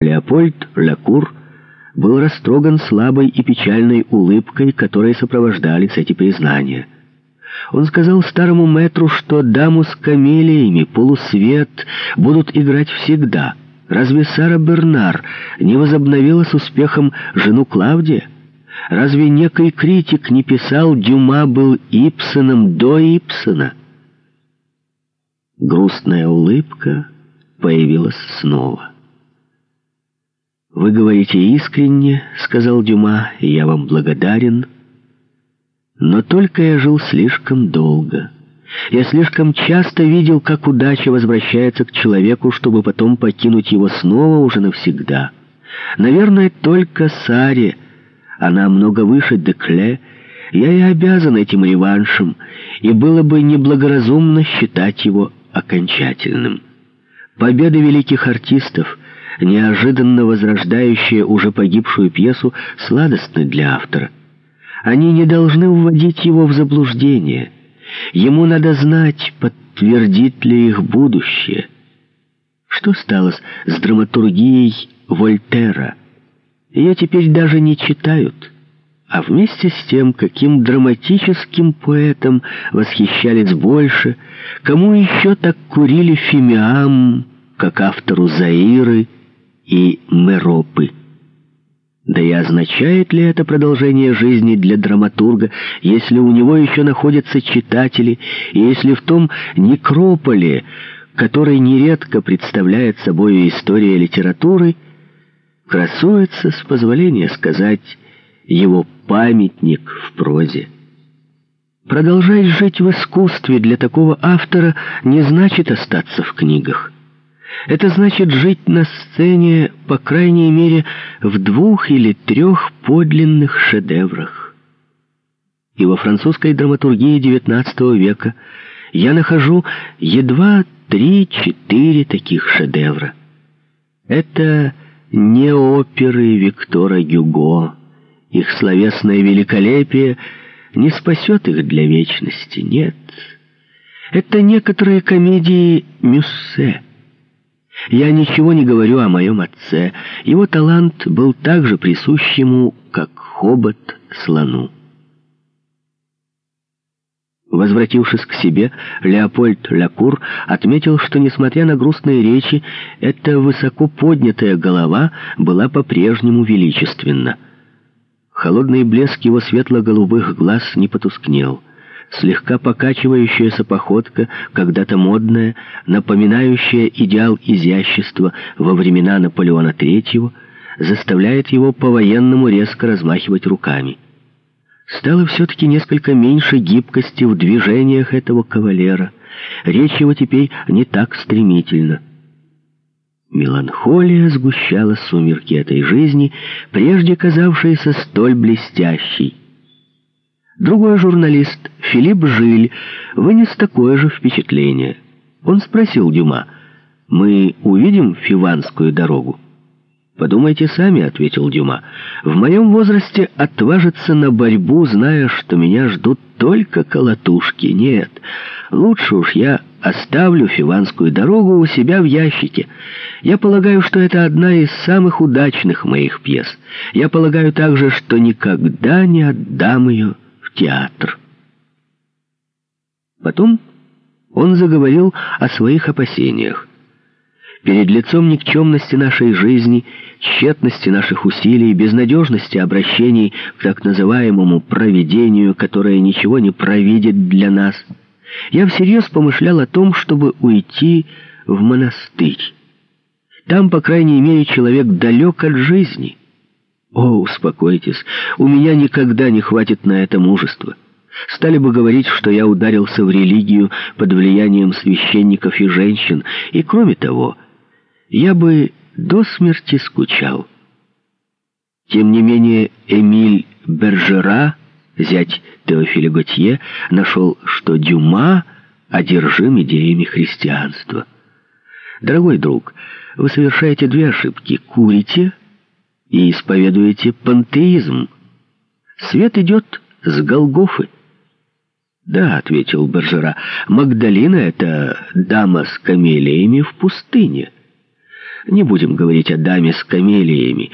Леопольд Лакур был растроган слабой и печальной улыбкой, которой сопровождались эти признания. Он сказал старому мэтру, что даму с камелиями, полусвет будут играть всегда. Разве Сара Бернар не возобновила с успехом жену Клавдия? Разве некий критик не писал «Дюма был Ипсоном до Ипсона»? Грустная улыбка появилась снова. «Вы говорите искренне», — сказал Дюма, — «и я вам благодарен. Но только я жил слишком долго. Я слишком часто видел, как удача возвращается к человеку, чтобы потом покинуть его снова уже навсегда. Наверное, только Саре, она много выше Декле, я и обязан этим реваншем, и было бы неблагоразумно считать его окончательным. Победы великих артистов — неожиданно возрождающие уже погибшую пьесу, сладостны для автора. Они не должны вводить его в заблуждение. Ему надо знать, подтвердит ли их будущее. Что стало с драматургией Вольтера? Ее теперь даже не читают. А вместе с тем, каким драматическим поэтом восхищались больше, кому еще так курили фимиам, как автору Заиры, и Меропы. Да и означает ли это продолжение жизни для драматурга, если у него еще находятся читатели, и если в том некрополе, который нередко представляет собой история литературы, красуется, с позволения сказать, его памятник в прозе. Продолжать жить в искусстве для такого автора не значит остаться в книгах. Это значит жить на сцене, по крайней мере, в двух или трех подлинных шедеврах. И во французской драматургии XIX века я нахожу едва три-четыре таких шедевра. Это не оперы Виктора Гюго. Их словесное великолепие не спасет их для вечности, нет. Это некоторые комедии Мюссе. Я ничего не говорю о моем отце. Его талант был так же присущ ему, как хобот слону. Возвратившись к себе, Леопольд Лакур отметил, что, несмотря на грустные речи, эта высоко поднятая голова была по-прежнему величественна. Холодный блеск его светло-голубых глаз не потускнел слегка покачивающаяся походка, когда-то модная, напоминающая идеал изящества во времена Наполеона III, заставляет его по-военному резко размахивать руками. Стало все-таки несколько меньше гибкости в движениях этого кавалера. Речь его теперь не так стремительна. Меланхолия сгущала сумерки этой жизни, прежде казавшейся столь блестящей. Другой журналист, Филипп Жиль, вынес такое же впечатление. Он спросил Дюма, «Мы увидим Фиванскую дорогу?» «Подумайте сами», — ответил Дюма. «В моем возрасте отважиться на борьбу, зная, что меня ждут только колотушки. Нет, лучше уж я оставлю Фиванскую дорогу у себя в ящике. Я полагаю, что это одна из самых удачных моих пьес. Я полагаю также, что никогда не отдам ее театр. Потом он заговорил о своих опасениях. Перед лицом никчемности нашей жизни, тщетности наших усилий, безнадежности обращений к так называемому провидению, которое ничего не провидит для нас, я всерьез помышлял о том, чтобы уйти в монастырь. Там, по крайней мере, человек далек от жизни — о, успокойтесь, у меня никогда не хватит на это мужества. Стали бы говорить, что я ударился в религию под влиянием священников и женщин, и кроме того, я бы до смерти скучал. Тем не менее, Эмиль Бержера, зять Теофиля Готье, нашел, что Дюма одержим идеями христианства. Дорогой друг, вы совершаете две ошибки. Курите и исповедуете пантеизм. Свет идет с Голгофы. «Да», — ответил Бержера, — «Магдалина — это дама с камелиями в пустыне». Не будем говорить о даме с камелиями.